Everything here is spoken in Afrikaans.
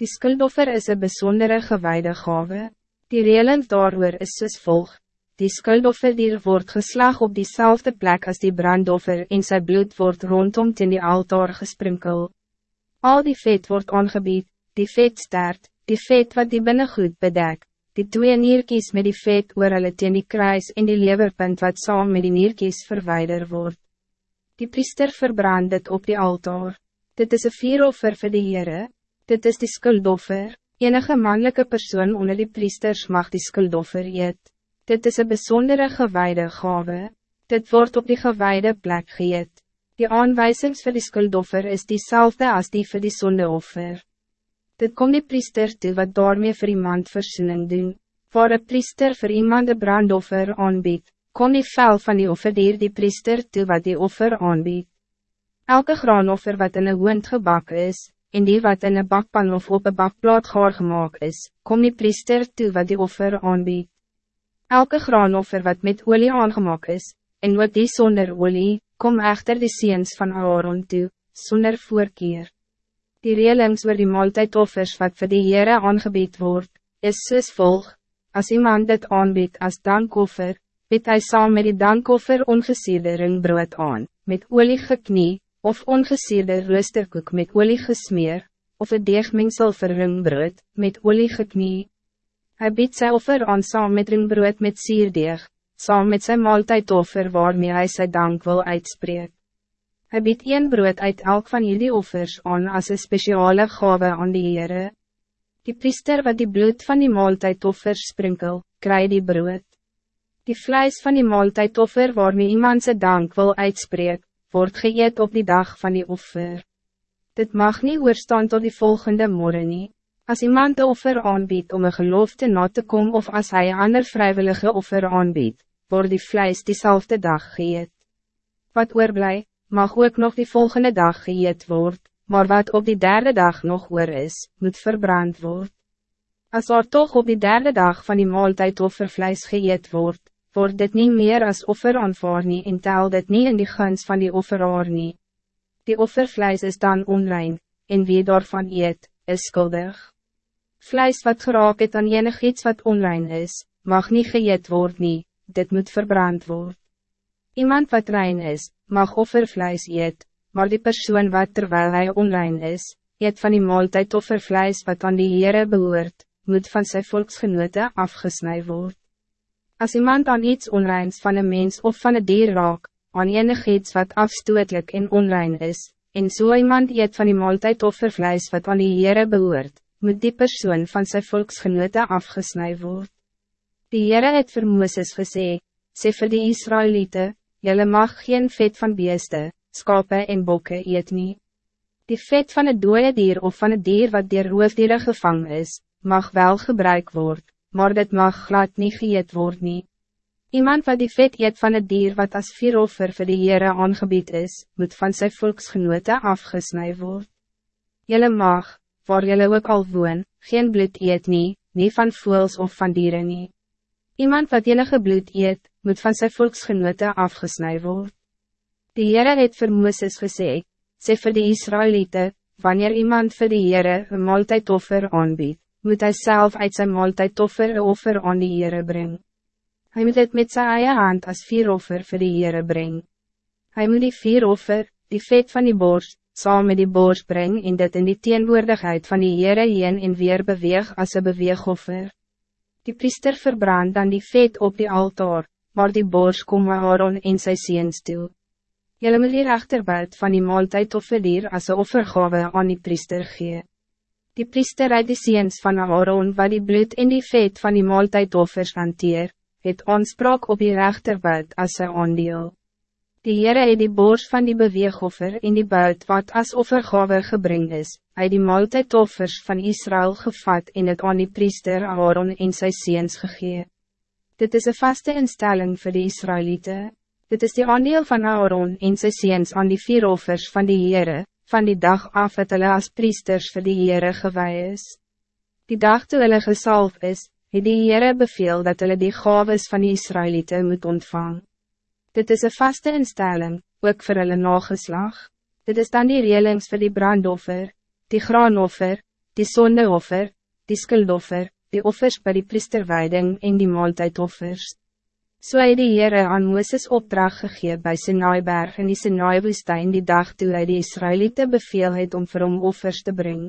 Die skuldoffer is een bijzondere gewijde gave. Die reëling daaroor is soos volg. Die skuldoffer die wordt geslag op diezelfde plek als die brandoffer en zijn bloed wordt rondom in die altaar gesprinkel. Al die vet wordt aangebied, die vet staart, die vet wat die binnengoed bedek, die twee nierkies met die vet oor hulle teen die kruis en die leverpunt wat saam met die nierkies verwijder wordt. Die priester verbrand dit op die altaar. Dit is een vieroffer voor de Heere, dit is die skuldoffer, enige mannelijke persoon onder die priesters mag die skuldoffer eet. Dit is een bijzondere gewijde gave, dit wordt op die gewijde plek geëet. Die aanwijzings voor die skuldoffer is diezelfde als die voor die zondeoffer. Dit komt die priester toe wat daarmee voor iemand verzoening doen. Voor een priester voor iemand de brandoffer aanbiedt, kon die vel van die offerdier die priester toe wat die offer aanbiedt. Elke graanoffer wat in een hoend gebak is, en die wat in een bakpan of op een bakplaat gaar gemaakt is, kom die priester toe wat die offer aanbied. Elke graanoffer wat met olie aangemaakt is, en wat die zonder olie, kom echter die seens van Aaron toe, zonder voorkeer. Die reelings oor die maaltijdoffers wat voor die Heere aangebied wordt, is soos volg, as iemand dit aanbied as dankoffer, bied hy saam met die dankoffer ongesierde ringbrood aan, met olie geknie, of ongesierde roosterkoek met olie gesmeer, of een deegmengsel vir ringbrood, met olie geknie. Hij biedt sy offer aan saam met ringbrood met sierdeeg, saam met sy maaltijdoffer waarmee hij sy dank wil uitspreek. Hij biedt een brood uit elk van jullie offers aan als een speciale gave aan die Heere. Die priester wat die bloed van die maaltijdoffers sprinkel, krijg die brood. Die vlijs van die maaltijdoffer waarmee iemand zijn dank wil uitspreek, wordt geëet op die dag van die offer. Dit mag niet oorstaan tot die volgende morgen nie. As iemand de offer aanbiedt om een gelofte na te komen of als hij ander vrijwillige offer aanbiedt, wordt die vlijs diezelfde dag geëet. Wat oorblij, mag ook nog die volgende dag geëet worden, maar wat op die derde dag nog oor is, moet verbrand worden. Als er toch op die derde dag van die maaltijd offervlees geëet wordt, wordt dit niet meer als offer aanvaar nie en tel dit niet in die guns van die offeraar nie. Die offervlees is dan onrein, en wie daarvan eet, is skuldig. Vlees wat geraak het aan enig iets wat onrein is, mag niet geëet worden, nie, dit moet verbrand worden. Iemand wat rein is, mag offervlees eet, maar die persoon wat terwijl hij onrein is, eet van die maaltijd offervlees wat aan die Heere behoort, moet van zijn volksgenote afgesnij worden. Als iemand aan iets onreins van een mens of van een dier raak, aan enig iets wat afstootelijk en onrein is, en zo so iemand eet van die maaltijd of vervlees wat aan die Heere behoort, moet die persoon van zijn volksgenote afgesnij worden. Die Heere het vir Mooses gesê, sê vir die Israëlieten, jylle mag geen vet van beeste, skape en bokke eet nie. Die vet van een dode dier of van een dier wat dier roofdieren gevangen is, mag wel gebruik worden maar dit mag glad niet geëet word nie. Iemand wat die vet eet van het dier wat als vieroffer vir die Heere aangebied is, moet van zijn volksgenote afgesnij word. Jelle mag, waar jelle ook al woon, geen bloed eet nie, nie van voels of van dieren nie. Iemand wat enige bloed eet, moet van zijn volksgenote afgesnij word. Die Heere het vir Mooses gesê, sê vir die Israëlieten, wanneer iemand vir die Heere een maaltijdoffer aanbiedt, moet hij zelf uit zijn maaltijd offer een offer aan die Heere brengen. Hij moet het met zijn eigen hand als vier offer voor die Heere brengen. Hij moet die vier offer, die vet van die borst, saam met die borst brengen en dit in die teenwoordigheid van die Heere heen en weer beweeg als een beweegoffer. Die priester verbrandt dan die vet op die altaar, maar die borst kom Aaron in sy seens toe. Jylle moet die rechterbelt van die maaltijd offerdier as een offergave aan die priester gee. Die priester uit die seens van Aaron wat die bloed en die vet van die maaltijdoffers hanteer, het aanspraak op die rechterbud as sy aandeel. Die Heere het die bors van die beweegoffer en die buit wat as offergave gebring is, uit die maaltijdoffers van Israël gevat en het aan die priester Aaron en sy seens gegee. Dit is een vaste instelling voor de Israëlieten. Dit is de aandeel van Aaron en sy seens aan die vier offers van die Heere, van die dag af het hulle as priesters vir die Heere gewaai is. Die dag toe hulle gesalf is, het die Heere beveel dat hulle die gaves van die Israëlieten moet ontvang. Dit is een vaste instelling, ook voor hulle nageslag. Dit is dan die reelings voor die brandoffer, die graanoffer, die sondeoffer, die skuldoffer, die offers bij die priesterwijding en die maaltijdoffers. So het die Heere aan Mooses opdracht gegee by Sinaiberg in die Sinaiwoestijn die dag toe hy die Israëlieten beveel het om vir hom offers te brengen.